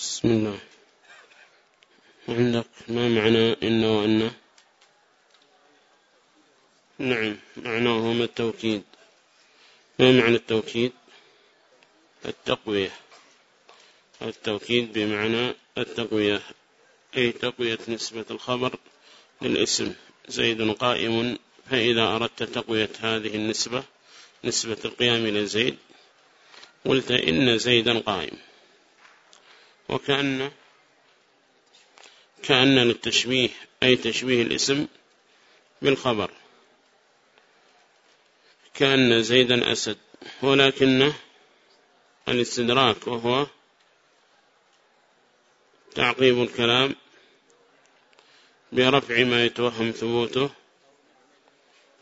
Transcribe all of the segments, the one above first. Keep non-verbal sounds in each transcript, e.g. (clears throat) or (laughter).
بسم الله. عندك ما معنى إن وأن نعم معناهما التوكيد. ما معنى التوكيد؟ التقوية. التوكيد بمعنى التقوية أي تقوية نسبة الخبر للاسم. زيد قائم فإذا أردت تقوية هذه النسبة نسبة القيام إلى زيد قلت إن زيدا قائم. وكأن كأن للتشبيه أي تشبيه الاسم بالخبر. كأن زيدا أسد ولكن الاستدراك وهو تعقيب الكلام برفع ما يتوهم ثبوته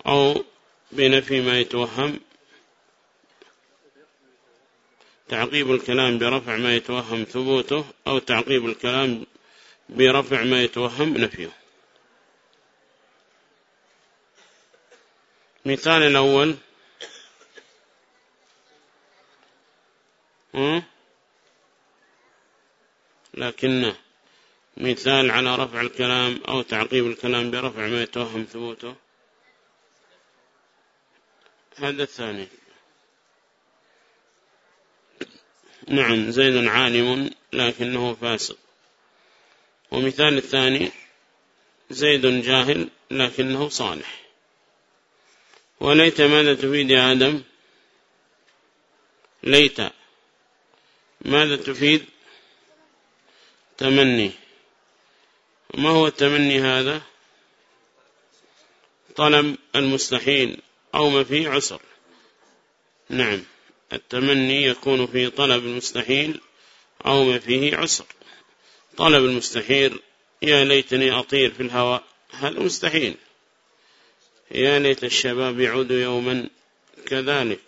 أو بنفي ما يتوهم تعقيب الكلام برفع ما يتوهم ثبوته أو تعقيب الكلام برفع ما يتوهم نفيه. مثال الأول لكن مثال على رفع الكلام أو تعقيب الكلام برفع ما يتوهم ثبوته. هذا الثاني. نعم زيد عالم لكنه فاسق. ومثال الثاني زيد جاهل لكنه صالح. وليت ماذا تفيد يا آدم؟ ليت ماذا تفيد؟ تمني. ما هو التمني هذا؟ طلب المستحيل أو ما فيه عسر. نعم. التمني يكون في طلب المستحيل أو ما فيه عسر. طلب المستحيل يا ليتني أطير في الهواء. هذا مستحيل؟ يا ليت الشباب يعود يوما كذلك.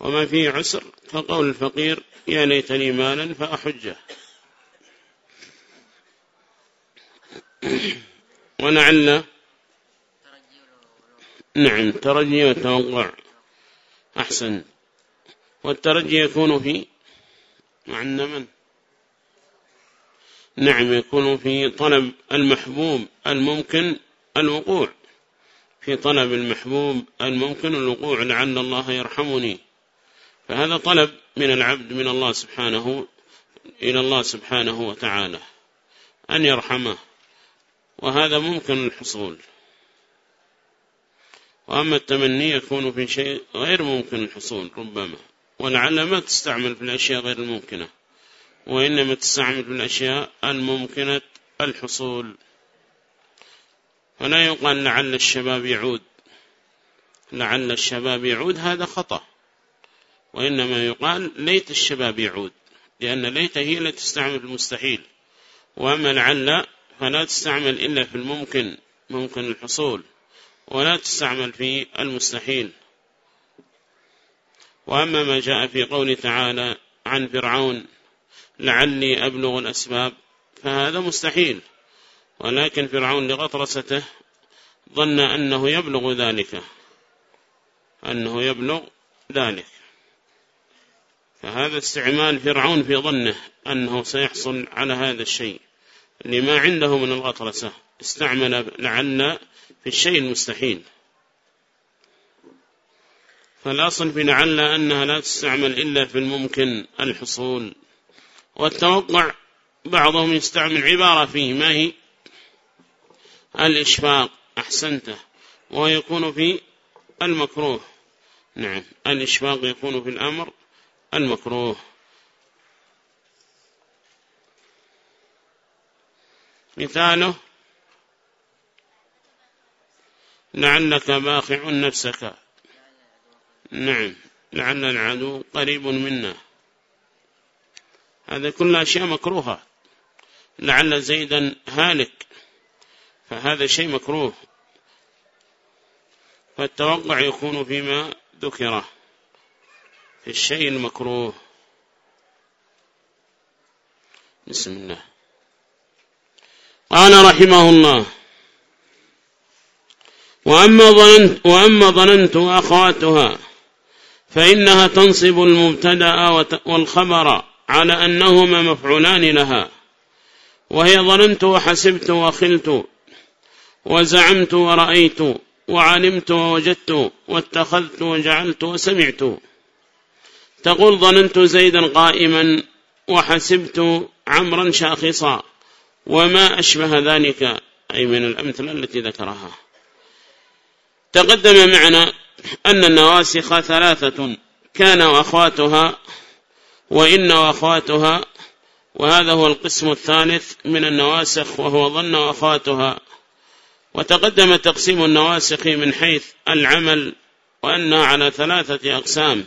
وما فيه عسر فقول الفقير يا ليتني مالا فأحجه. (clears throat) ولعل نعم ترجي وتوقع. أحسن. والترجي يكون في مع النمن نعم يكون في طلب المحبوب الممكن الوقوع. في طلب المحبوب الممكن الوقوع لعل الله يرحمني. فهذا طلب من العبد من الله سبحانه إلى الله سبحانه وتعالى أن يرحمه. وهذا ممكن الحصول. وأما التمني يكون في شيء غير ممكن الحصول ربما. ولعل ما تستعمل في الأشياء غير الممكنة وإنما تستعمل في الأشياء الممكنة الحصول. فلا يقال لعل الشباب يعود. لعل الشباب يعود هذا خطأ. وإنما يقال ليت الشباب يعود لأن ليت هي التي تستعمل المستحيل. وأما لعل فلا تستعمل إلا في الممكن ممكن الحصول ولا تستعمل في المستحيل. وأما ما جاء في قول تعالى عن فرعون لعلي أبلغ الأسباب فهذا مستحيل. ولكن فرعون لغطرسته ظن أنه يبلغ ذلك أنه يبلغ ذلك. فهذا استعمال فرعون في ظنه أنه سيحصل على هذا الشيء لما عنده من الغطرسة. استعمل لعل في الشيء المستحيل. فالأصل في لعل أنها لا تستعمل إلا في الممكن الحصول. والتوقع بعضهم يستعمل عبارة فيه ما هي؟ الإشفاق أحسنته ويكون في المكروه. نعم الإشفاق يكون في الأمر المكروه. مثاله لعلك باخع نفسك. نعم لعل العدو قريب منا. هذا كل أشياء مكروهة. لعل زيدا هالك فهذا شيء مكروه. فالتوقع يكون فيما ذكره في الشيء المكروه. بسم الله. قال رحمه الله وأما ظننت, وأما ظننت وأخواتها فإنها تنصب المبتدأ والخبر على أنهما مفعولان لها. وهي ظننت وحسبت وخلت وزعمت ورأيت وعلمت ووجدت واتخذت وجعلت وسمعت. تقول ظننت زيدا قائما وحسبت عمرا شاخصا وما أشبه ذلك أي من الأمثلة التي ذكرها. تقدم معنا أن النواسخ ثلاثة كان وأخواتها وإن وأخواتها وهذا هو القسم الثالث من النواسخ وهو ظن وأخواتها. وتقدم تقسيم النواسخ من حيث العمل وأنها على ثلاثة أقسام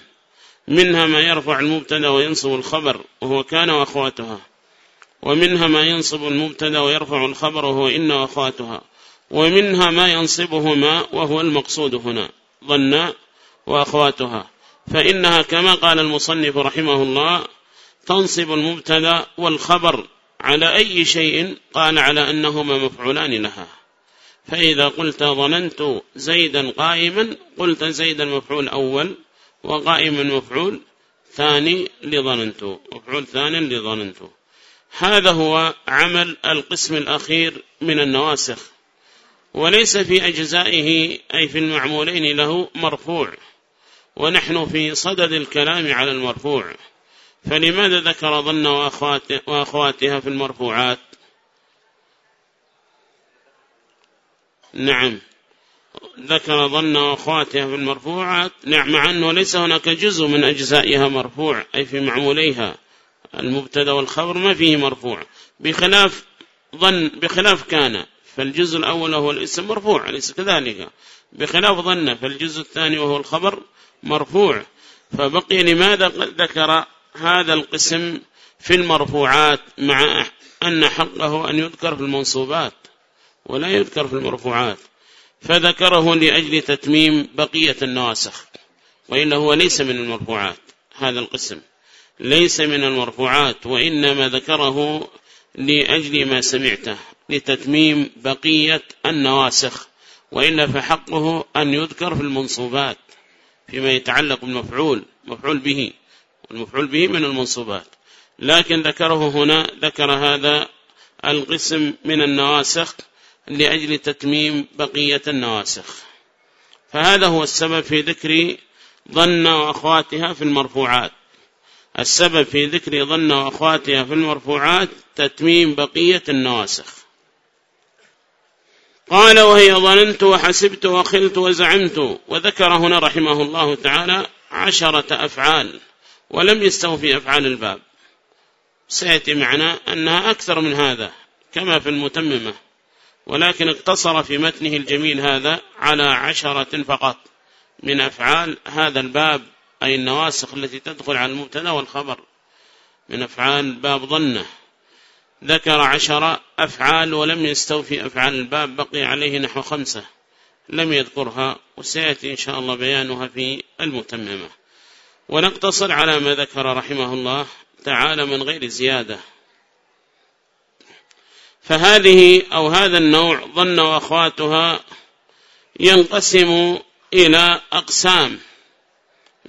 منها ما يرفع المبتدأ وينصب الخبر وهو كان وأخواتها. ومنها ما ينصب المبتدأ ويرفع الخبر وهو إن وأخواتها. ومنها ما ينصبهما وهو المقصود هنا. ظن وأخواتها. فإنها كما قال المصنف رحمه الله تنصب المبتدأ والخبر على أي شيء قال على أنهما مفعولان لها. فإذا قلت ظننت زيدا قائما قلت زيدا مفعول أول وقائما مفعول ثاني لظننت مفعول ثاني لظننت. هذا هو عمل القسم الأخير من النواسخ. وليس في أجزائه أي في المعمولين له مرفوع. ونحن في صدد الكلام على المرفوع. فلماذا ذكر ظن وأخواتها في المرفوعات؟ نعم. ذكر ظن وأخواتها في المرفوعات. نعم مع أنه ليس هناك جزء من أجزائها مرفوع أي في معموليها. المبتدأ والخبر ما فيه مرفوع. بخلاف ظن بخلاف كان. فالجزء الأول هو الاسم مرفوع ليس كذلك؟ بخلاف ظن فالجزء الثاني وهو الخبر مرفوع. فبقي لماذا ذكر هذا القسم في المرفوعات مع أن حقه أن يذكر في المنصوبات ولا يذكر في المرفوعات؟ فذكره لأجل تتميم بقية النواسخ وإلا هو ليس من المرفوعات هذا القسم. ليس من المرفوعات وإنما ذكره لأجل ما سمعته لتتميم بقية النواسخ وإلا فحقه أن يذكر في المنصوبات فيما يتعلق بالمفعول مفعول به والمفعول به من المنصوبات. لكن ذكره هنا ذكر هذا القسم من النواسخ لأجل تتميم بقية النواسخ. فهذا هو السبب في ذكر ظن وأخواتها في المرفوعات. السبب في ذكر ظن وأخواتها في المرفوعات تتميم بقية النواسخ قال وهي ظننت وحسبت وخلت وزعمت وذكر هنا رحمه الله تعالى عشرة أفعال ولم يستوفي أفعال الباب. سيأتي معنا أنها أكثر من هذا كما في المتممة ولكن اقتصر في متنه الجميل هذا على عشرة فقط من أفعال هذا الباب أي النواسخ التي تدخل على المبتدأ والخبر من أفعال باب ظنه. ذكر عشر أفعال ولم يستوفي أفعال الباب بقي عليه نحو خمسة. لم يذكرها وسيأتي إن شاء الله بيانها في المتممة. ونقتصر على ما ذكر رحمه الله تعالى من غير زيادة. فهذه أو هذا النوع ظن وأخواتها ينقسم إلى أقسام.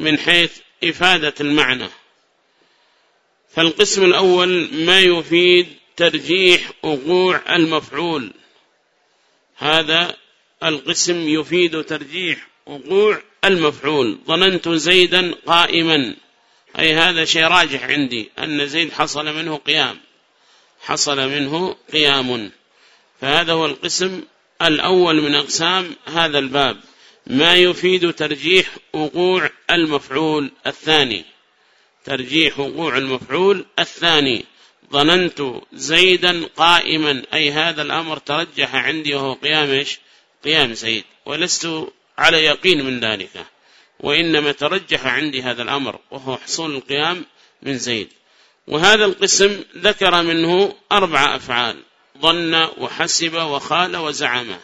من حيث إفادة المعنى. فالقسم الأول ما يفيد ترجيح وقوع المفعول. هذا القسم يفيد ترجيح وقوع المفعول. ظننت زيدا قائما. أي هذا شيء راجح عندي أن زيد حصل منه قيام. حصل منه قيام. فهذا هو القسم الأول من أقسام هذا الباب. ما يفيد ترجيح وقوع المفعول الثاني. ترجيح وقوع المفعول الثاني. ظننت زيدا قائما أي هذا الأمر ترجح عندي وهو قيام إيش؟ قيام زيد. ولست على يقين من ذلك. وإنما ترجح عندي هذا الأمر وهو حصول القيام من زيد. وهذا القسم ذكر منه أربع أفعال. ظن وحسب وخال وزعم.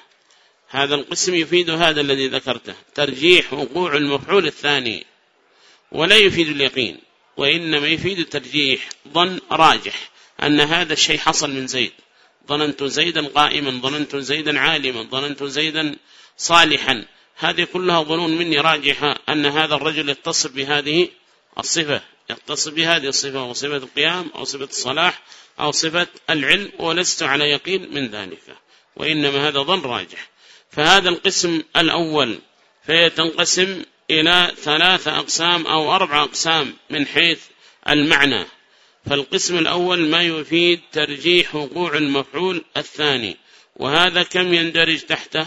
هذا القسم يفيد هذا الذي ذكرته. ترجيح وقوع المفعول الثاني. ولا يفيد اليقين وإنما يفيد الترجيح. ظن راجح أن هذا الشيء حصل من زيد. ظننت زيدا قائما ظننت زيدا عالما ظننت زيدا صالحا. هذه كلها ظنون مني راجحة أن هذا الرجل يتصف بهذه الصفة. يتصل بهذه الصفة وصفة القيام أو صفة الصلاح أو صفة العلم ولست على يقين من ذلك. وإنما هذا ظن راجح. فهذا القسم الأول فيتنقسم إلى ثلاثة أقسام أو أربع أقسام من حيث المعنى. فالقسم الأول ما يفيد ترجيح وقوع المفعول الثاني. وهذا كم يندرج تحته؟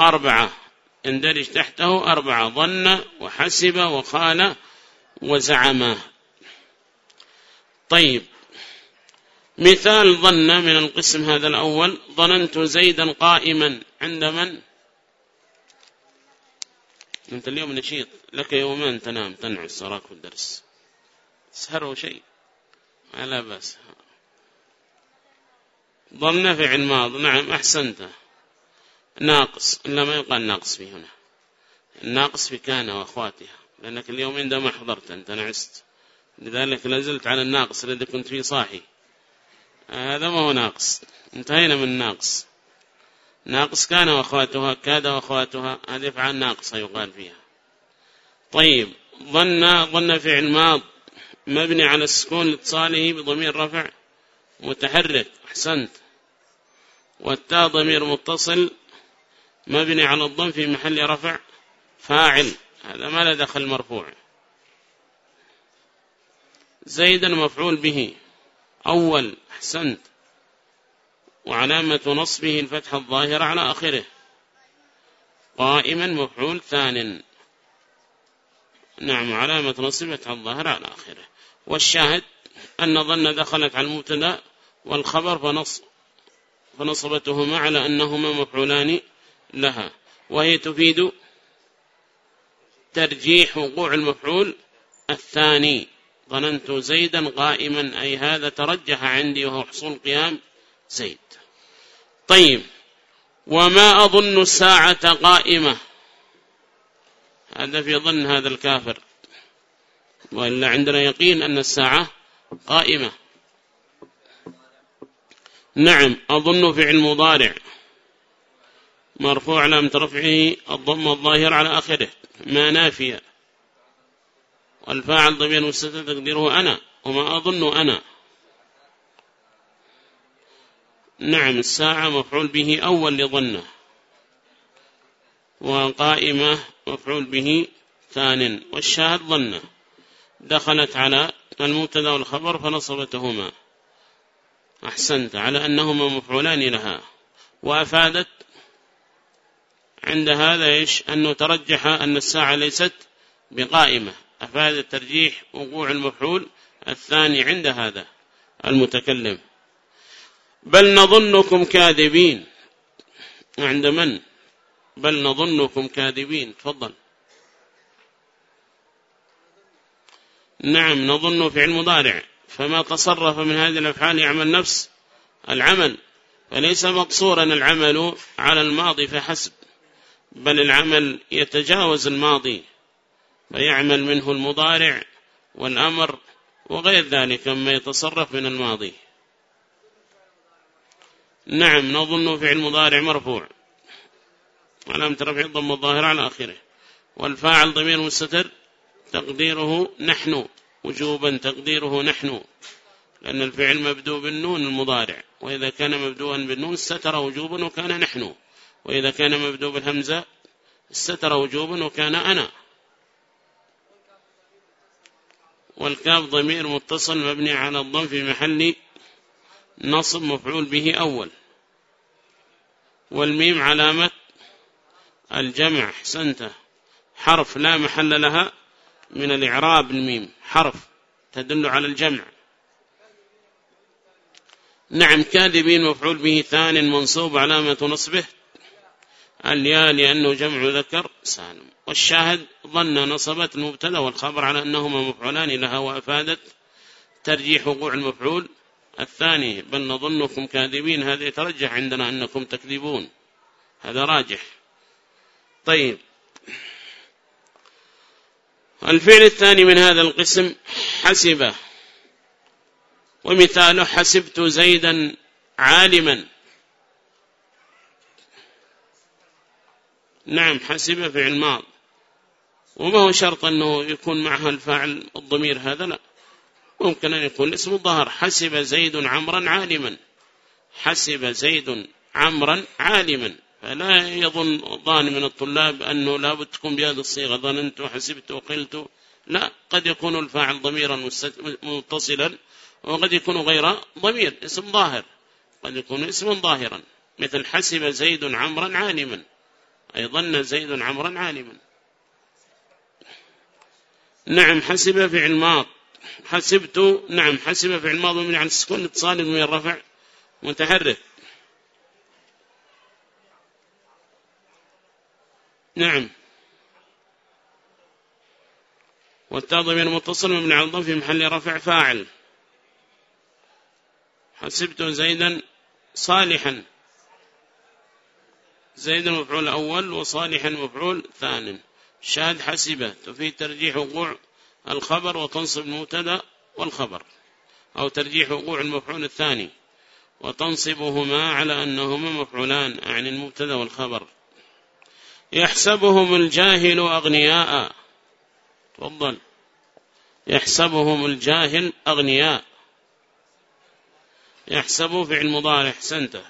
أربعة. يندرج تحته أربعة. ظن وحسب وقال وزعم. طيب مثال ظن من القسم هذا الأول. ظننت زيدا قائما عند من؟ أنت اليوم نشيط. لك يومان تنام تنعس سراك في الدرس. سهر شيء. لا بس ظن فعل ماض. نعم أحسنت. ناقص. إلا ما يقال ناقص في هنا. الناقص في كان وأخواتها. لأنك اليوم عندما حضرت أنت نعست. لذلك لازلت على الناقص الذي كنت فيه صاحي. هذا ما هو ناقص. انتهينا من الناقص ناقص كان وأخواتها كاد وأخواتها. هذه فعل ناقصة يقال فيها. طيب ظن ظن فعل ماض. مبني على السكون لاتصاله بضمير رفع متحرك. أحسنت. والتاء ضمير متصل. مبني على الضم في محل رفع فاعل. هذا ما له دخل مرفوع. زيدا مفعول به. أول أحسنت. وعلامة نصبه الفتحة الظاهرة على آخره. قائما مفعول ثان. نعم علامة نصب فتحة الظاهرة على آخره. والشاهد أن ظن دخلت على المبتدا والخبر فنص فنصبتهما على أنهما مفعولان لها. وهي تفيد ترجيح وقوع المفعول الثاني. ظننت زيدا قائما أي هذا ترجح عندي وهو حصول قيام زيد. طيب وما أظن الساعة قائمة؟ هذا في ظن هذا الكافر. وإلا عندنا يقين أن الساعة قائمة. نعم أظن فعل مضارع. مرفوع لم ترفعه الضم الظاهر على آخره. ما نافية. والفاعل ضمير مستتر تقديره أنا وما أظن أنا. نعم الساعة مفعول به أول لظنه وقائمة مفعول به ثان والشاهد ظنه. دخلت على المبتدا والخبر فنصبتهما. أحسنت على أنهما مفعولان لها. وأفادت عند هذا إيش؟ أنه ترجح أن الساعة ليست بقائمة. أفاد الترجيح وقوع المفعول الثاني عند هذا المتكلم. بل نظنكم كاذبين. عند من؟ بل نظنكم كاذبين. تفضل. نعم نظن فعل مضارع. فما تصرف من هذه الأفعال يعمل نفس العمل. فليس مقصورا العمل على الماضي فحسب بل العمل يتجاوز الماضي. فيعمل منه المضارع والأمر وغير ذلك مما يتصرف من الماضي. نعم نظن فعل مضارع مرفوع. علامة رفع الضم الظاهر على آخره. والفاعل ضمير مستتر تقديره نحن. وجوبا تقديره نحن. لأن الفعل مبدوء بالنون المضارع. وإذا كان مبدوءا بالنون استتر وجوبا وكان نحن. وإذا كان مبدوء بالهمزة استتر وجوبا وكان أنا. والكاف ضمير متصل مبني على الضم في محل نصب مفعول به أول. والميم علامة الجمع. حسنته حرف لا محل لها من الإعراب الميم. حرف تدل على الجمع. نعم كاذبين مفعول به ثان منصوب علامة نصبه. الياء لأنه جمع ذكر سالم والشاهد ظن نصبت المبتدا والخبر على أنهما مفعولان لها وأفادت ترجيح وقوع المفعول. الثاني بل نظنكم كاذبين هذا يترجح عندنا أنكم تكذبون. هذا راجح. طيب. الفعل الثاني من هذا القسم حسب. ومثاله حسبت زيدا عالما. نعم حسب فعل ماض. وما هو شرط أنه يكون معها الفاعل الضمير هذا؟ لا. ممكن أن يكون اسم الظهر حسب زيد عمرا عالما. حسب زيد عمرا عالما. فلا يظن ظان من الطلاب أنه لا بد تكون بهذه الصيغة. ظننت وحسبت وقلت. لا قد يكون الفاعل ضميرا متصلا وقد يكون غير ضمير اسم ظاهر. قد يكون اسم ظاهرا. مثل حسب زيد عمرا عالما. أي ظن زيد عمرا عالما. نعم حسب فعل ماض. حسبت نعم حسب فعل ماض من عن السكون اتصال من الرفع متحرك. نعم. والتاء ضمير متصل مبني الضم في محل رفع فاعل. حسبت زيدا صالحا. زيدا مفعول أول وصالحا مفعول ثان شاهد حسبة تفيد ترجيح وقوع الخبر وتنصب المبتدأ والخبر. أو ترجيح وقوع المفعول الثاني. وتنصبهما على أنهما مفعولان عن المبتدأ والخبر. يحسبهم الجاهل أغنياء. تفضل. يحسبهم الجاهل أغنياء. يحسب فعل مضارع. سنته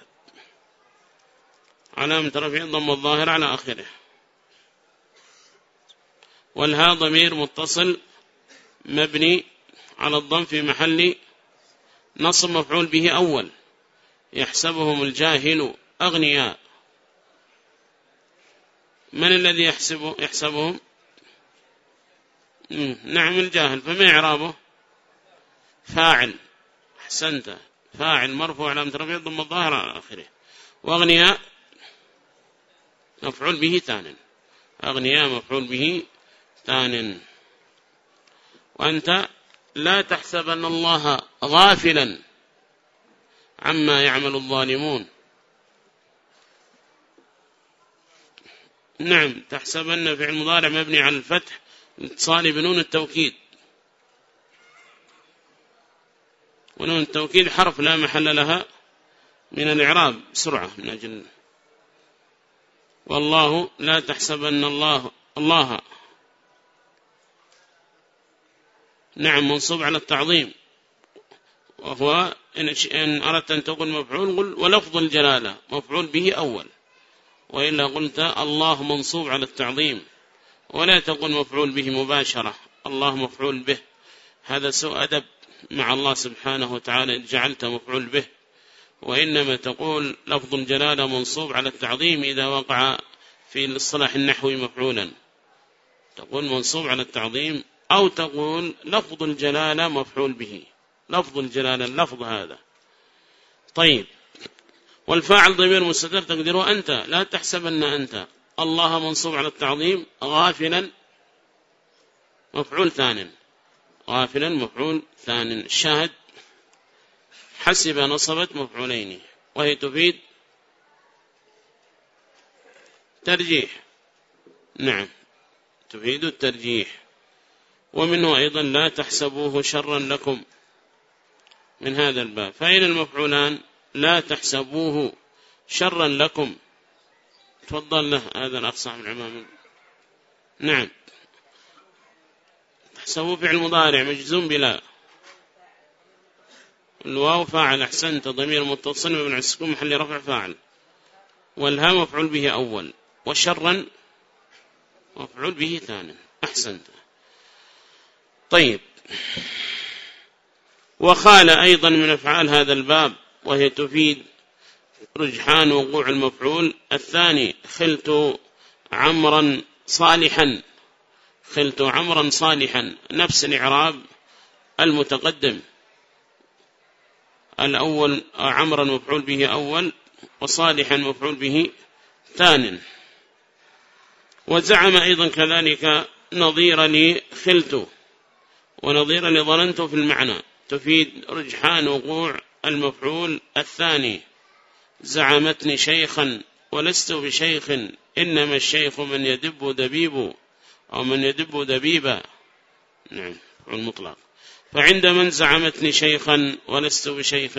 علامة رفع ضم الظاهر على آخره. والها ضمير متصل مبني على الضم في محل نصب مفعول به أول. يحسبهم الجاهل أغنياء. من الذي يحسب يحسبهم؟ نعم الجاهل. فما إعرابه؟ فاعل. أحسنت. فاعل مرفوع علامة رفع ضم الظاهر على آخره. وأغنياء مفعول به ثان أغنياء مفعول به ثان وأنت لا تحسبن الله غافلا عما يعمل الظالمون. نعم تحسبن فعل مضارع مبني على الفتح اتصال بنون التوكيد. ونون التوكيد حرف لا محل لها من الإعراب بسرعة من أجل. والله لا تحسبن الله الله نعم منصوب على التعظيم. وهو إن أردت أن تقول مفعول قل ولفظ الجلالة مفعول به أول. وإلا قلت الله منصوب على التعظيم. ولا تقول مفعول به مباشرة الله مفعول به. هذا سوء أدب مع الله سبحانه وتعالى جعلت مفعول به. وإنما تقول لفظ الجلالة منصوب على التعظيم إذا وقع في الصلاح النحوي مفعولا. تقول منصوب على التعظيم أو تقول لفظ الجلالة مفعول به. لفظ الجلالة اللفظ هذا. طيب. والفاعل ضمير مستتر تقدره أنت. لا تحسبن أنت. الله منصوب على التعظيم غافلا مفعول ثان غافلا مفعول ثان الشاهد حسب نصبت مفعولين. وهي تفيد ترجيح. نعم. تفيد الترجيح. ومنه أيضا لا تحسبوه شرا لكم من هذا الباب. فإن المفعولان؟ لا تحسبوه شرا لكم. تفضل له هذا الأخ صاحب العمام نعم. تحسبوه فعل مضارع مجزوم بلا. الواو فاعل أحسنت ضمير متصل من السكون محل رفع فاعل. والها مفعول به أول وشرا مفعول به ثاني أحسنت. طيب. وخال أيضا من أفعال هذا الباب وهي تفيد رجحان وقوع المفعول. الثاني خلت عمرا صالحا. خلت عمرا صالحا. نفس الإعراب المتقدم. الأول عمرا مفعول به أول وصالحا مفعول به ثان. وزعم أيضا كذلك نظير لي خلت ونظير لظننت في المعنى. تفيد رجحان وقوع المفعول الثاني. زعمتني شيخا ولست بشيخ إنما الشيخ من يدب دبيب أو من يدب دبيبا. نعم المطلق فعند من زعمتني شيخا ولست بشيخ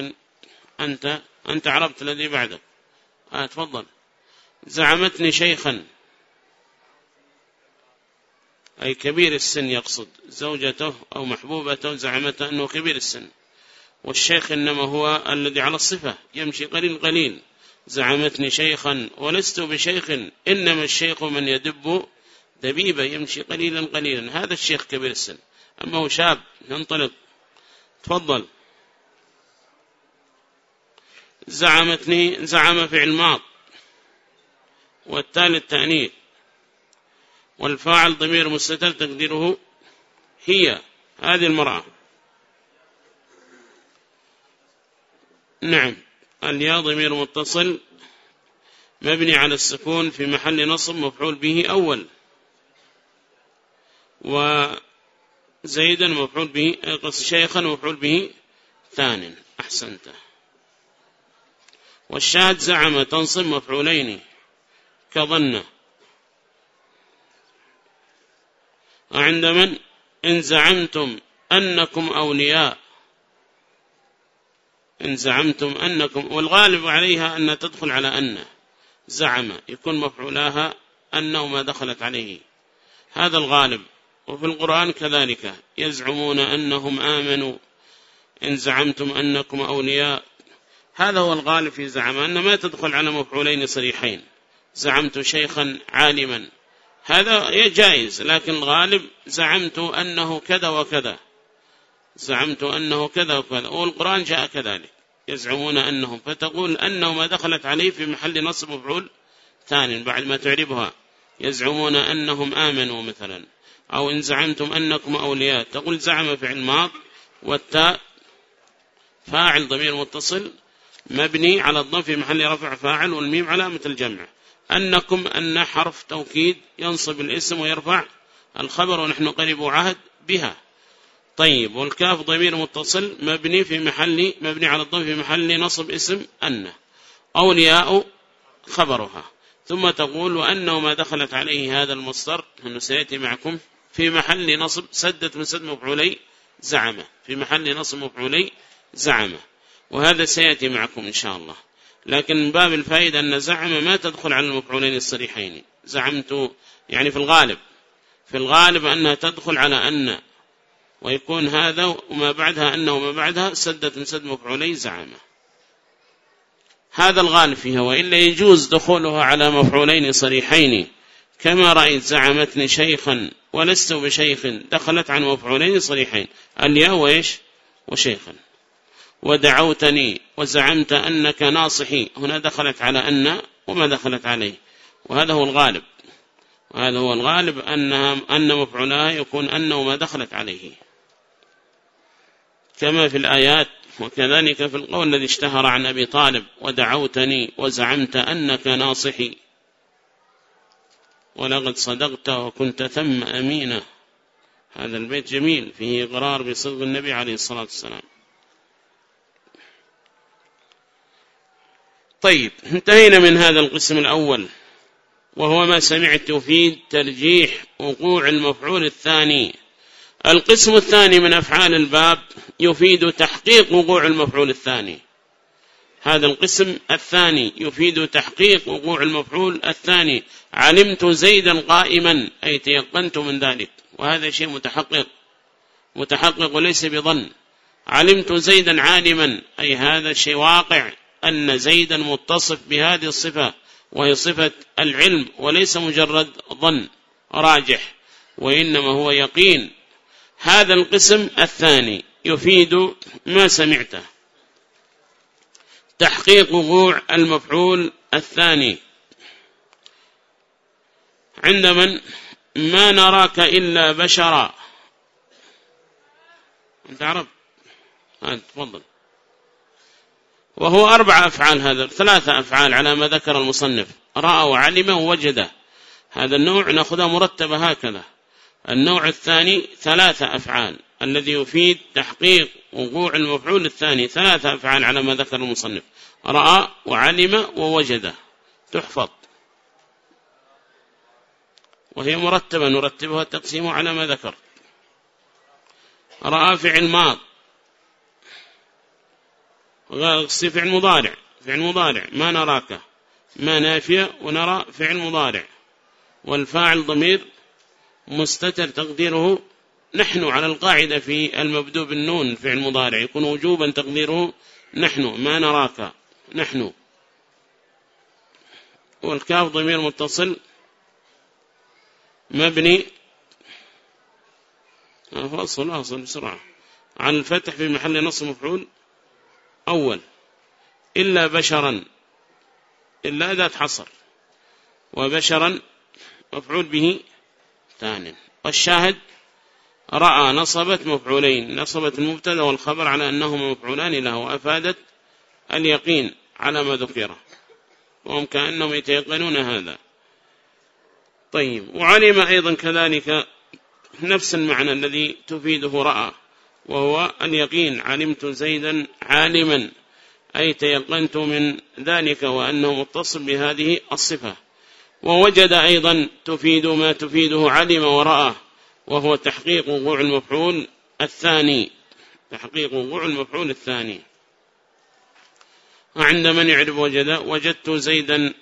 أنت أنت عربت الذي بعدك. آه تفضل. زعمتني شيخا أي كبير السن يقصد زوجته أو محبوبته زعمت أنه كبير السن. والشيخ إنما هو الذي على الصفة يمشي قليل قليل. زعمتني شيخا ولست بشيخ إنما الشيخ من يدب دبيبة يمشي قليلا قليلا. هذا الشيخ كبير السن. أما هو شاب ينطلق. تفضل. زعمتني زعم فعل ماض. والتالي التأنيث. والفاعل ضمير مستتر تقديره هي هذه المرأة. نعم الياء ضمير متصل مبني على السكون في محل نصب مفعول به أول وزيدا مفعول به شيخا مفعول به ثان أحسنت. والشاهد زعم تنصب مفعولين كظن وعند من؟ إن زعمتم أنكم أولياء. إن زعمتم أنكم والغالب عليها أن تدخل على أن زعم يكون مفعولاها أنه ما دخلت عليه. هذا الغالب. وفي القرآن كذلك. يزعمون أنهم آمنوا. إن زعمتم أنكم أولياء. هذا هو الغالب في زعم أن ما تدخل على مفعولين صريحين. زعمت شيخا عالما. هذا جائز لكن الغالب زعمت أنه كذا وكذا. زعمت أنه كذا وكذا والقرآن جاء كذلك. يزعمون أنهم فتقول أنه ما دخلت عليه في محل نصب مفعول ثاني بعد ما تعربها. يزعمون أنهم آمنوا مثلا. أو إن زعمتم أنكم أولياء. تقول زعم فعل ماض والتاء فاعل ضمير متصل مبني على الضم في محل رفع فاعل والميم علامة الجمع. أنكم أن حرف توكيد ينصب الاسم ويرفع الخبر ونحن قريب عهد بها. طيب والكاف ضمير متصل مبني في محل مبني على الضم في محل نصب اسم أن أولياء خبرها. ثم تقول وأنه ما دخلت عليه هذا المصدر أنه سيأتي معكم في محل نصب سدت من سد مفعولي زعمه في محل نصب مفعولي زعمه وهذا سيأتي معكم إن شاء الله. لكن باب الفائدة أن زعم ما تدخل على المفعولين الصريحين. زعمت يعني في الغالب. في الغالب أنها تدخل على أن ويكون هذا وما بعدها أنه وما بعدها سدت من سد مفعولي زعمه. هذا الغالب فيها. وإلا يجوز دخولها على مفعولين صريحين. كما رأيت زعمتني شيخا ولست بشيخ دخلت عن مفعولين صريحين. الياء وإيش؟ وشيخا. ودعوتني وزعمت أنك ناصحي. هنا دخلت على أن وما دخلت عليه. وهذا هو الغالب. وهذا هو الغالب أنها أن مفعولها يكون أن وما دخلت عليه. كما في الآيات وكذلك في القول الذي اشتهر عن أبي طالب ودعوتني وزعمت أنك ناصحي. ولقد صدقت وكنت ثم أمينة. هذا البيت جميل فيه إقرار بصدق النبي عليه الصلاة والسلام. طيب انتهينا من هذا القسم الأول وهو ما سمعت يفيد ترجيح وقوع المفعول الثاني. القسم الثاني من أفعال الباب يفيد تحقيق وقوع المفعول الثاني. هذا القسم الثاني يفيد تحقيق وقوع المفعول الثاني. علمت زيدا قائما أي تيقنت من ذلك وهذا شيء متحقق. متحقق وليس بظن. علمت زيدا عالما أي هذا شيء واقع. أن زيدا متصف بهذه الصفة وهي صفة العلم وليس مجرد ظن راجح وإنما هو يقين. هذا القسم الثاني يفيد ما سمعته. تحقيق وقوع المفعول الثاني. عند من؟ ما نراك إلا بشرا. أنت عرب؟ تفضل. وهو أربع أفعال هذا ثلاثة أفعال على ما ذكر المصنف رأى وعلم ووجد هذا النوع نأخذها مرتبة هكذا. النوع الثاني ثلاثة أفعال الذي يفيد تحقيق وقوع المفعول الثاني ثلاثة أفعال على ما ذكر المصنف رأى وعلم ووجد تحفظ. وهي مرتبة نرتبها التقسيم على ما ذكر. رأى فعل ماض. غسي فعل مضارع. فعل مضارع. ما نراك. ما نافية ونرى فعل مضارع. والفاعل ضمير مستتر تقديره. نحن على القاعدة في المبدو بالنون فعل مضارع. يكون وجوبا تقديره. نحن. ما نراك. نحن. والكاف ضمير متصل. مبني. فأصل أصل بسرعة. عن الفتح في محل نص مفعول. أول إلا بشرا إلا ذات حصر وبشرا مفعول به ثان والشاهد رأى نصبت مفعولين نصبت المبتدأ والخبر على أنهما مفعولان له وأفادت اليقين على ما ذكره وهم كأنهم يتيقنون هذا. طيب وعلم أيضا كذلك نفس المعنى الذي تفيده رأى. وهو اليقين علمت زيدا عالما أي تيقنت من ذلك وأنه متصل بهذه الصفة. ووجد أيضا تفيد ما تفيده علم ورأى وهو تحقيق وقوع المفعول الثاني. تحقيق وقوع المفعول الثاني. وعند من يعرف وجد وجدت زيدا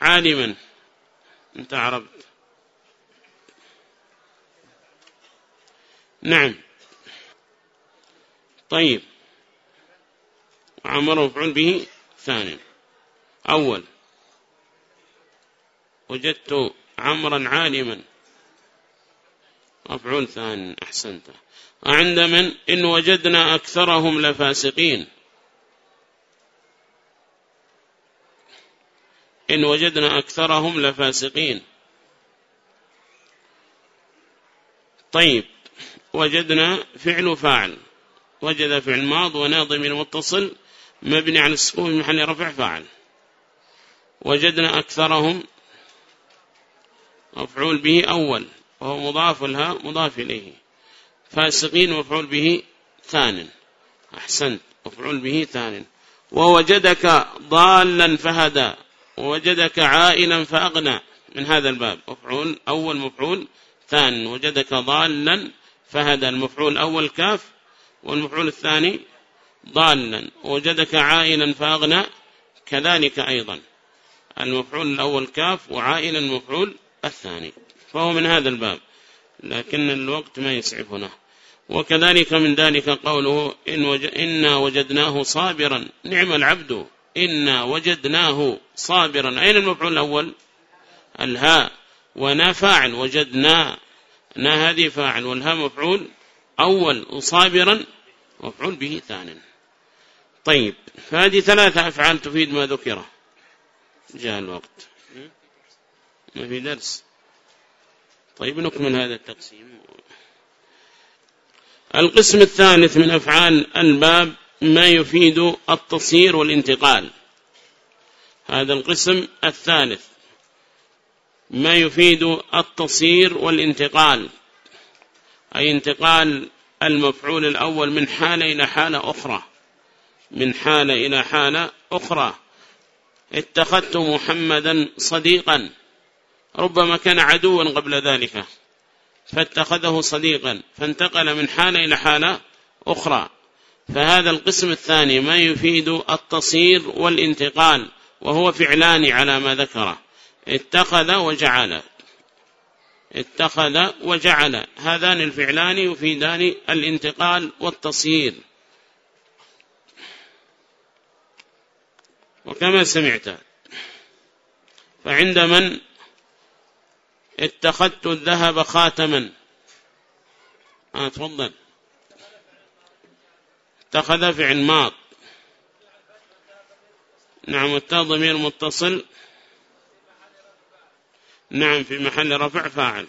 عالما. انت عرفت. نعم. طيب. وعمر مفعول به ثاني أول. وجدت عمرا عالما. مفعول ثاني أحسنت. وعند من إن وجدنا أكثرهم لفاسقين. إن وجدنا أكثرهم لفاسقين. طيب. وجدنا فعل فاعل. وجد فعل ماض وناظم المتصل مبني على السكون محل رفع فاعل. وجدنا أكثرهم مفعول به أول وهو مضاف لها مضاف إليه. فاسقين مفعول به ثان أحسنت مفعول به ثان ووجدك ضالا فهدى ووجدك عائلا فأغنى. من هذا الباب مفعول أول مفعول ثان وجدك ضالا فهدى. المفعول أول كاف والمفعول الثاني ضالا وجدك عائلا فأغنى كذلك أيضا. المفعول الأول كاف وعائلا المفعول الثاني فهو من هذا الباب لكن الوقت ما يسعفنا. وكذلك من ذلك قوله إن وج... إنا وجدناه صابرا نعم العبد إنا وجدناه صابرا. أين المفعول الأول؟ الهاء ونا فاعل وجدنا نا هذه فاعل والها مفعول أول وصابرا مفعول به ثان طيب فهذه ثلاثة أفعال تفيد ما ذكره جاء الوقت. ما في درس. طيب نكمل هذا التقسيم. القسم الثالث من أفعال الباب ما يفيد التصير والانتقال. هذا القسم الثالث. ما يفيد التصير والانتقال. أي انتقال المفعول الأول من حالة إلى حالة أخرى. من حالة إلى حالة أخرى. اتخذت محمدا صديقا. ربما كان عدوا قبل ذلك. فاتخذه صديقا. فانتقل من حالة إلى حالة أخرى. فهذا القسم الثاني ما يفيد التصير والانتقال. وهو فعلان على ما ذكره اتخذ وجعل. اتخذ وجعل. هذان الفعلان يفيدان الانتقال والتصيير. وكما سمعت فعند من اتخذت الذهب خاتما. آه تفضل. اتخذ فعل ماض. نعم التاء ضمير متصل. نعم في محل رفع فاعل.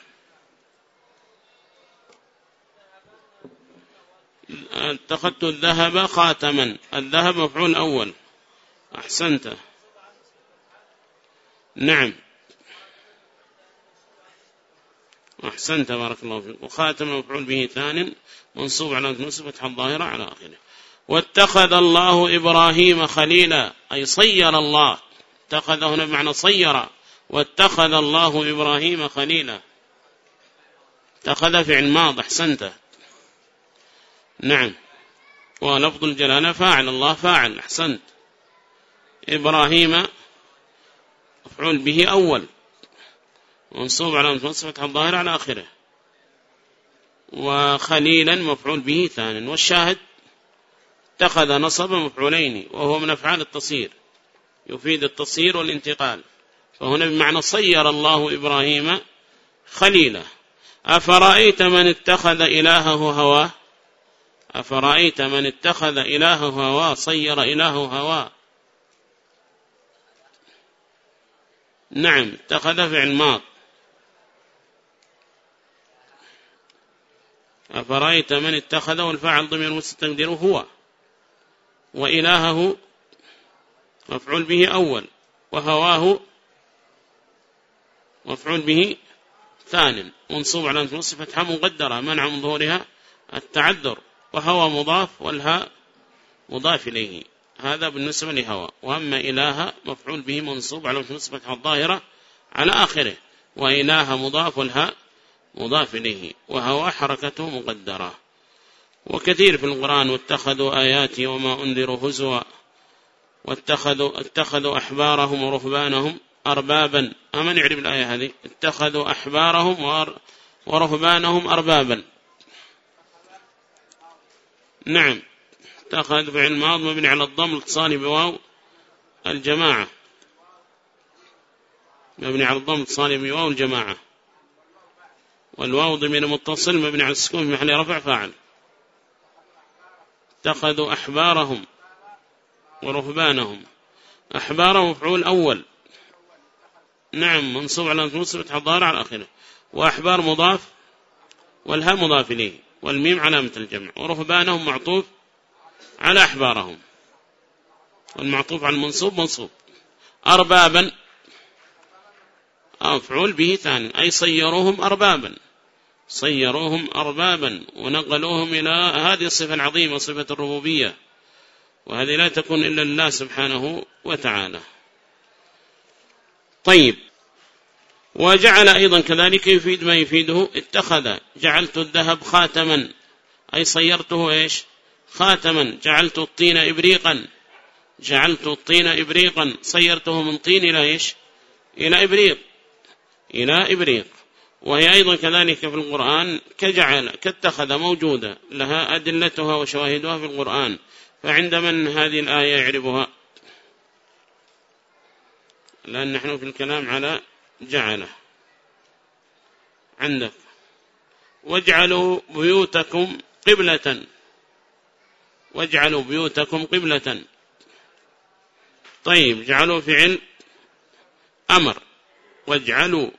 اتخذت الذهب خاتما. الذهب مفعول أول. أحسنت. نعم. أحسنت بارك الله فيك. وخاتم مفعول به ثان منصوب على نصب فتح الظاهرة على آخره. واتخذ الله إبراهيم خليلا أي صير الله. اتخذ هنا بمعنى صير. واتخذ الله إبراهيم خليلا. اتخذ فعل ماض أحسنت نعم. ولفظ الجلالة فاعل الله فاعل أحسنت. إبراهيم مفعول به أول. منصوب على فتح الظاهر على آخره. وخليلا مفعول به ثاني والشاهد اتخذ نصب مفعولين وهو من أفعال التصير. يفيد التصير والانتقال. فهنا بمعنى صير الله إبراهيم خليلا. أفرأيت من اتخذ إلهه هواه أفرأيت من اتخذ إلهه هواه صير إلهه هواه نعم اتخذ فعل ماض. أفرأيت من اتخذ والفاعل ضمير مستقدر هو. وإلهه مفعول به أول. وهواه مفعول به ثان منصوب على نصف فتحة مقدرة منع من ظهورها التعذر وهوى مضاف والهاء مضاف إليه. هذا بالنسبة لهوى. وأما إله مفعول به منصوب على نصف فتحة الظاهرة على آخره. وإله مضاف والهاء مضاف إليه. وهوى حركته مقدرة. وكثير في القرآن واتخذوا آياتي وما أنذروا هزوا واتخذوا اتخذوا أحبارهم ورهبانهم أربابا. أمن يعرف الآية هذه؟ اتخذوا أحبارهم ورهبانهم أربابا. نعم. اتخذ فعل ماض مبني على الضم الاتصالي بواو الجماعة. مبني على الضم الاتصالي بواو الجماعة. والواو ضمير متصل مبني على السكون في محل رفع فاعل. اتخذوا أحبارهم ورهبانهم. أحبارهم مفعول أول. نعم منصوب على منصوب حضارة على آخره. وأحبار مضاف والها مضاف إليه والميم علامة الجمع. ورهبانهم معطوف على أحبارهم. والمعطوف على المنصوب منصوب. أربابا أفعول به ثاني. أي صيروهم أربابا. صيروهم أربابا ونقلوهم إلى هذه الصفة العظيمة صفة الربوبية. وهذه لا تكون إلا لله سبحانه وتعالى. طيب. وجعل أيضا كذلك يفيد ما يفيده. اتخذ جعلت الذهب خاتما. أي صيرته إيش؟ خاتما. جعلت الطين إبريقا. جعلت الطين إبريقا. صيرته من طين إلى إيش؟ إلى إبريق. إلى إبريق. وهي أيضا كذلك في القرآن كجعل كاتخذ موجودة. لها أدلتها وشواهدها في القرآن. فعند من هذه الآية يعرفها؟ لأن نحن في الكلام على جعله. عندك. واجعلوا بيوتكم قبلة. واجعلوا بيوتكم قبلة. طيب جعلوا فعل أمر. واجعلوا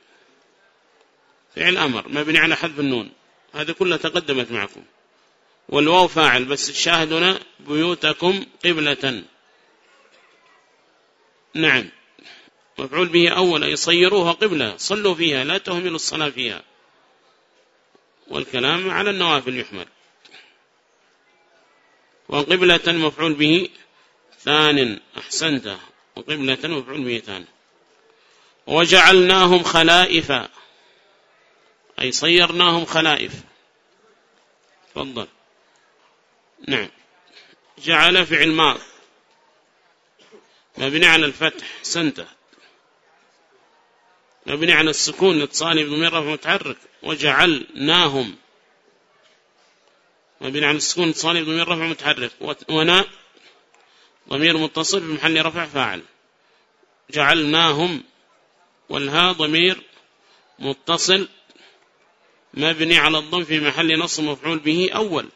فعل أمر. مبني على حذف النون. هذه كلها تقدمت معكم. والواو فاعل بس الشاهدنا بيوتكم قبلة. نعم. مفعول به أول أي صيروها قبلة صلوا فيها لا تهملوا الصلاة فيها. والكلام على النوافل يحمل. وقبلة مفعول به ثان أحسنت. وقبلة مفعول به ثان. وجعلناهم خلائف أي صيرناهم خلائف. تفضل. نعم. جعل فعل ماض. مبني على الفتح سنته مبني على السكون اتصالي بضمير رفع متحرك وجعلناهم. مبني على السكون اتصالي بضمير رفع متحرك ونا ضمير متصل في محل رفع فاعل. جعلناهم والها ضمير متصل مبني على الضم في محل نص مفعول به أول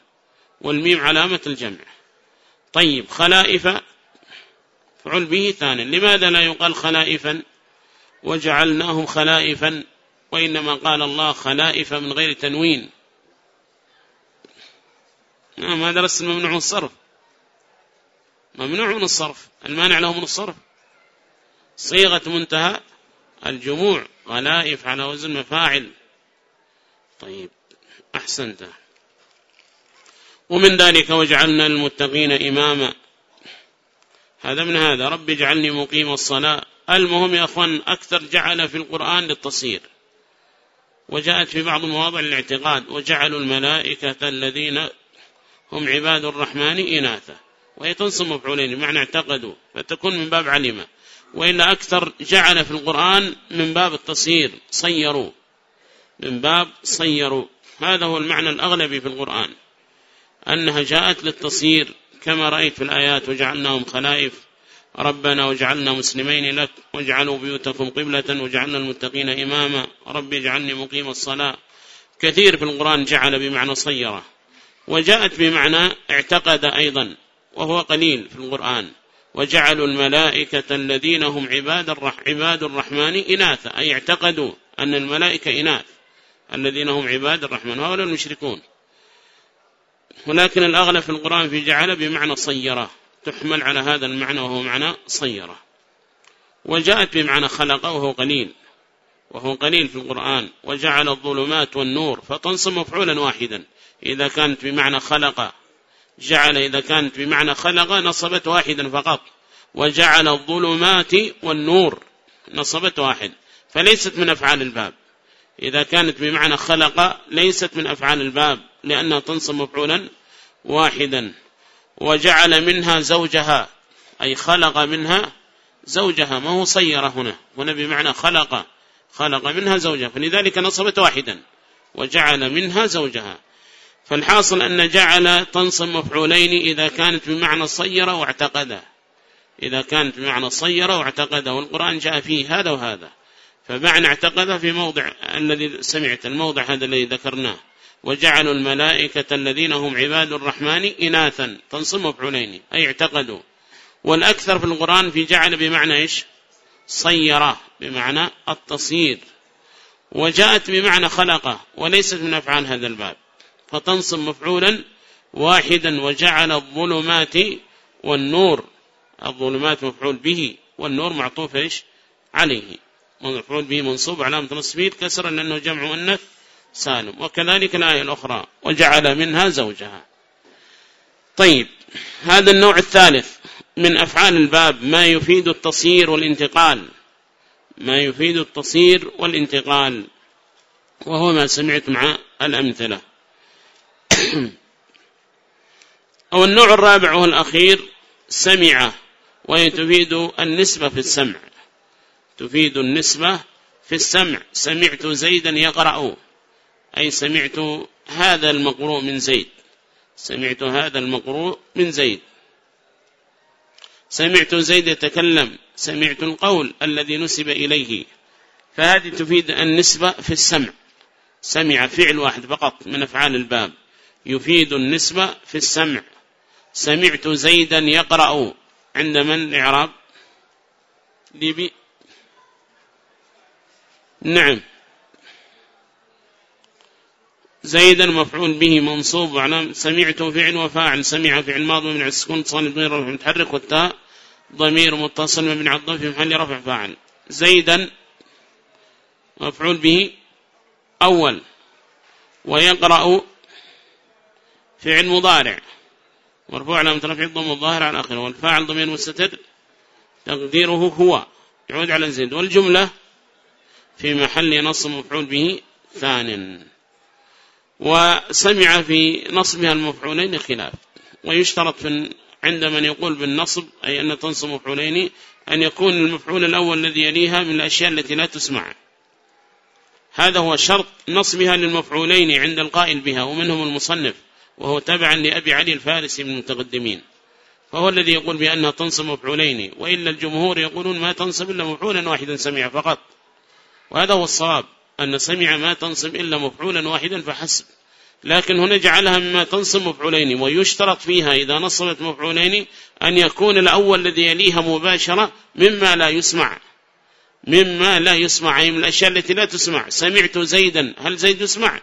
والميم علامة الجمع. طيب خلائف فعل به ثاني لماذا لا يقال خلائفا؟ وجعلناهم خلائفا وإنما قال الله خلائف من غير تنوين. نعم هذا رسل ممنوع من الصرف. ممنوع من الصرف. المانع له من الصرف. صيغة منتهى الجموع غلائف على وزن مفاعل. طيب أحسنت. ومن ذلك وجعلنا المتقين إماما. هذا من هذا. رب اجعلني مقيم الصلاة. المهم يا أخوان أكثر جعل في القرآن للتصير. وجاءت في بعض المواضع الاعتقاد وجعلوا الملائكة الذين هم عباد الرحمن إناثا. وهي تنصب مفعولين معنى اعتقدوا فتكون من باب علمة. وإلا أكثر جعل في القرآن من باب التصير صيروا. من باب صيروا. هذا هو المعنى الأغلبي في القرآن. أنها جاءت للتصير كما رأيت في الآيات وجعلناهم خلائف. ربنا وجعلنا مسلمين لك واجعلوا بيوتكم قبلة وجعلنا المتقين إماما. ربي اجعلني مقيم الصلاة. كثير في القرآن جعل بمعنى صيرة وجاءت بمعنى اعتقد أيضا وهو قليل في القرآن. وجعلوا الملائكة الذين هم عباد, الرح عباد الرحمن إناثا أي اعتقدوا أن الملائكة إناث الذين هم عباد الرحمن وهؤلاء المشركون. ولكن الأغلب في القرآن في جعل بمعنى صيرة. تحمل على هذا المعنى وهو معنى صيرة. وجاءت بمعنى خلق وهو قليل وهو قليل في القرآن. وجعل الظلمات والنور فتنصب مفعولا واحدا. إذا كانت بمعنى خلق جعل إذا كانت بمعنى خلق نصبت واحدا فقط. وجعل الظلمات والنور نصبت واحد. فليست من أفعال الباب. إذا كانت بمعنى خلق ليست من أفعال الباب لأنها تنصب مفعولا واحدا. وجعل منها زوجها أي خلق منها زوجها. ما هو صير هنا؟ هنا بمعنى خلق خلق منها زوجها. فلذلك نصبت واحدا وجعل منها زوجها. فالحاصل أن جعل تنصب مفعولين إذا كانت بمعنى صير واعتقد. إذا كانت بمعنى صير واعتقد. والقرآن جاء فيه هذا وهذا. فمعنى اعتقد في موضع الذي سمعت الموضع هذا الذي ذكرناه. وجعلوا الملائكة الذين هم عباد الرحمن إناثا. تنصب مفعولين أي اعتقدوا. والأكثر في القرآن في جعل بمعنى إيش؟ صيرة. بمعنى التصير. وجاءت بمعنى خلقه وليست من أفعال هذا الباب. فتنصب مفعولا واحدا. وجعل الظلمات والنور. الظلمات مفعول به. والنور معطوف إيش؟ عليه. مفعول به منصوب علامة نصبه كسرا لأنه جمع مؤنث. سالم وكذلك الآية الأخرى وجعل منها زوجها. طيب هذا النوع الثالث من أفعال الباب ما يفيد التصير والانتقال. ما يفيد التصير والانتقال. وهو ما سمعت مع الأمثلة. (coughs) أو النوع الرابع والأخير سمع وهي تفيد النسبة في السمع. تفيد النسبة في السمع. سمعت زيدا يقرأ. أي سمعت هذا المقروء من زيد. سمعت هذا المقروء من زيد. سمعت زيد يتكلم سمعت القول الذي نسب إليه. فهذه تفيد النسبة في السمع. سمع فعل واحد فقط من أفعال الباب. يفيد النسبة في السمع. سمعت زيدا يقرأ عند من؟ إعراب ليبي نعم. زيدا مفعول به منصوب على سمعت فعل وفاعل سمع فعل ماضي من السكون صالح ضمير رفع متحرك والتاء ضمير متصل من عضم في محل رفع فاعل. زيدا مفعول به أول. ويقرأ فعل مضارع. مرفوع على مترفع الضم الظاهر على آخره. والفاعل ضمير مستتر. تقديره هو. يعود على زيد. والجملة في محل نصب مفعول به ثان. وسمع في نصبها المفعولين خلاف. ويشترط في عند من يقول بالنصب أي أن تنصب مفعولين أن يكون المفعول الأول الذي يليها من الأشياء التي لا تسمع. هذا هو شرط نصبها للمفعولين عند القائل بها ومنهم المصنف وهو تبعا لأبي علي الفارسي من المتقدمين. فهو الذي يقول بأنها تنصب مفعولين وإلا الجمهور يقولون ما تنصب إلا مفعولا واحدا سمع فقط. وهذا هو الصواب. أن سمع ما تنصب إلا مفعولا واحدا فحسب. لكن هنا جعلها مما تنصب مفعولين ويشترط فيها إذا نصبت مفعولين أن يكون الأول الذي يليها مباشرة مما لا يسمع. مما لا يسمع أي من الأشياء التي لا تسمع. سمعت زيدا هل زيد يسمع؟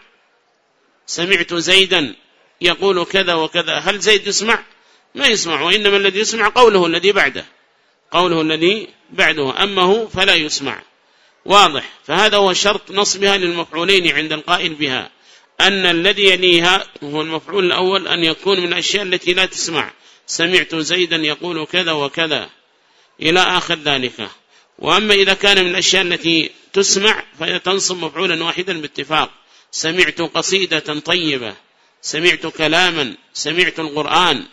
سمعت زيدا يقول كذا وكذا هل زيد يسمع؟ ما يسمع وإنما الذي يسمع قوله الذي بعده. قوله الذي بعده أما هو فلا يسمع. واضح. فهذا هو شرط نصبها للمفعولين عند القائل بها. أن الذي يليها هو المفعول الأول أن يكون من الأشياء التي لا تسمع. سمعت زيدا يقول كذا وكذا. إلى آخر ذلك. وأما إذا كان من الأشياء التي تسمع فهي تنصب مفعولا واحدا باتفاق. سمعت قصيدة طيبة. سمعت كلاما. سمعت القرآن.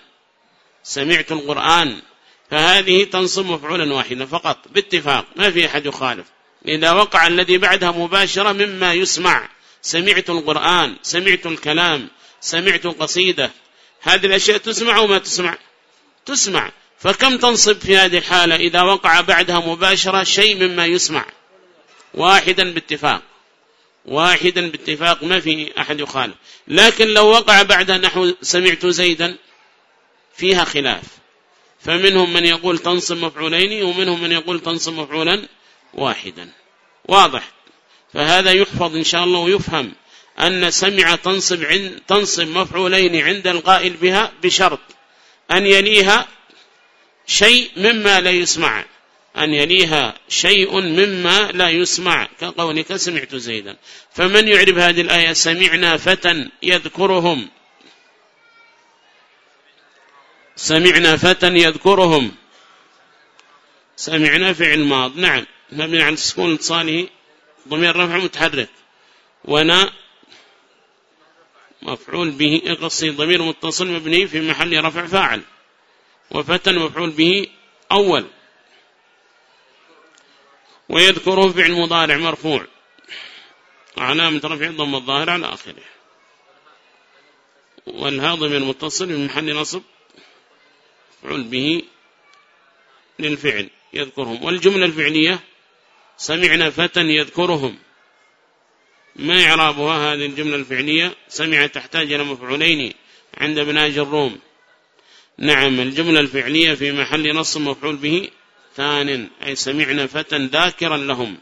سمعت القرآن. فهذه تنصب مفعولا واحدا فقط باتفاق. ما في أحد يخالف. إذا وقع الذي بعدها مباشرة مما يسمع. سمعت القرآن سمعت الكلام سمعت قصيدة. هذه الأشياء تسمع وما تسمع؟ تسمع. فكم تنصب في هذه الحالة إذا وقع بعدها مباشرة شيء مما يسمع؟ واحدا باتفاق. واحدا باتفاق ما في أحد يخالف. لكن لو وقع بعد نحو سمعت زيدا فيها خلاف. فمنهم من يقول تنصب مفعولين ومنهم من يقول تنصب مفعولا واحدا. واضح. فهذا يحفظ إن شاء الله ويفهم أن سمع تنصب, عند تنصب مفعولين عند القائل بها بشرط أن يليها شيء مما لا يسمع. أن يليها شيء مما لا يسمع. كقولك سمعت زيدا. فمن يعرف هذه الآية؟ سمعنا فتى يذكرهم. سمعنا فتى يذكرهم. سمعنا فعل ماض. نعم. مبني على السكون اتصاله ضمير رفع متحرك. ونا مفعول به قصي ضمير متصل مبني في محل رفع فاعل. وفتى مفعول به أول. ويذكره فعل مضارع مرفوع. علامة رفع ضم الظاهر على آخره. والهاضم المتصل من محل نصب مفعول به للفعل. يذكرهم. والجملة الفعلية سمعنا فتى يذكرهم. ما إعرابها هذه الجملة الفعلية؟ سمع تحتاج إلى مفعولين عند بناج الروم. نعم الجملة الفعلية في محل نص مفعول به ثان أي سمعنا فتى ذاكرا لهم.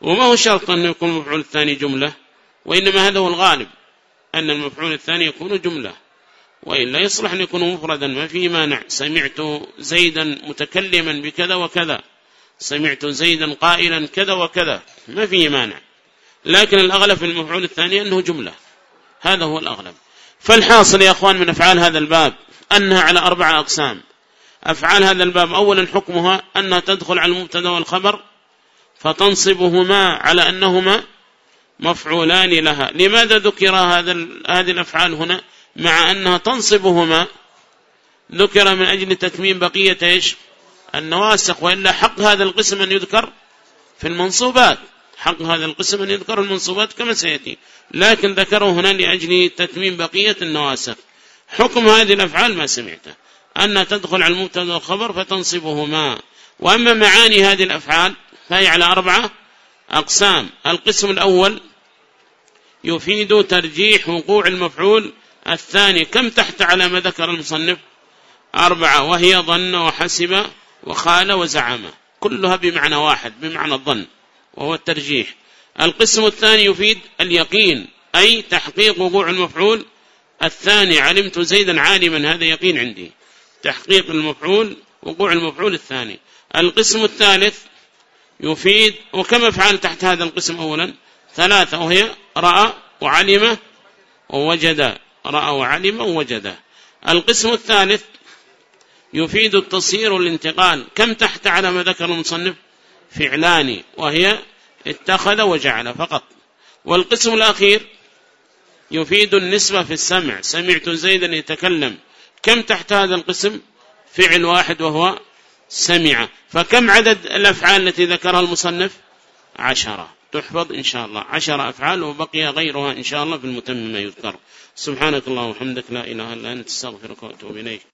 وما هو شرط أن يكون المفعول الثاني جملة؟ وإنما هذا هو الغالب أن المفعول الثاني يكون جملة. وإلا يصلح أن يكون مفردا ما فيه مانع. سمعت زيدا متكلما بكذا وكذا. سمعت زيدا قائلا كذا وكذا. ما فيه مانع. لكن الأغلب في المفعول الثاني أنه جملة. هذا هو الأغلب. فالحاصل يا أخوان من أفعال هذا الباب أنها على أربعة أقسام. أفعال هذا الباب أولا حكمها أنها تدخل على المبتدأ والخبر فتنصبهما على أنهما مفعولان لها. لماذا ذكر هذا هذه الأفعال هنا؟ مع أنها تنصبهما ذكر من أجل تتميم بقية إيش؟ النواسخ وإلا حق هذا القسم أن يذكر في المنصوبات. حق هذا القسم أن يذكر المنصوبات كما سيأتي. لكن ذكره هنا لأجل تتميم بقية النواسخ. حكم هذه الأفعال ما سمعته. أن تدخل على المبتدأ والخبر فتنصبهما. وأما معاني هذه الأفعال فهي على أربعة أقسام. القسم الأول يفيد ترجيح وقوع المفعول. الثاني كم تحت على ما ذكر المصنف؟ أربعة. وهي ظن وحسب وخال وزعم. كلها بمعنى واحد بمعنى الظن وهو الترجيح. القسم الثاني يفيد اليقين أي تحقيق وقوع المفعول. الثاني علمت زيدا عالما هذا يقين عندي. تحقيق المفعول وقوع المفعول الثاني. القسم الثالث يفيد وكم افعال تحت هذا القسم أولا ثلاثة وهي رأى وعلم ووجد. رأى وعلم ووجد. القسم الثالث يفيد التصير والانتقال. كم تحت على ما ذكر المصنف؟ فعلان وهي اتخذ وجعل فقط. والقسم الأخير يفيد النسبة في السمع. سمعت زيدا يتكلم. كم تحت هذا القسم؟ فعل واحد وهو سمع. فكم عدد الأفعال التي ذكرها المصنف؟ عشرة. تحفظ إن شاء الله. عشر أفعال وبقي غيرها إن شاء الله في المتمم يذكر. سبحانك الله وحمدك لا إله إلا أنت. استغفرك وأتوب إليك.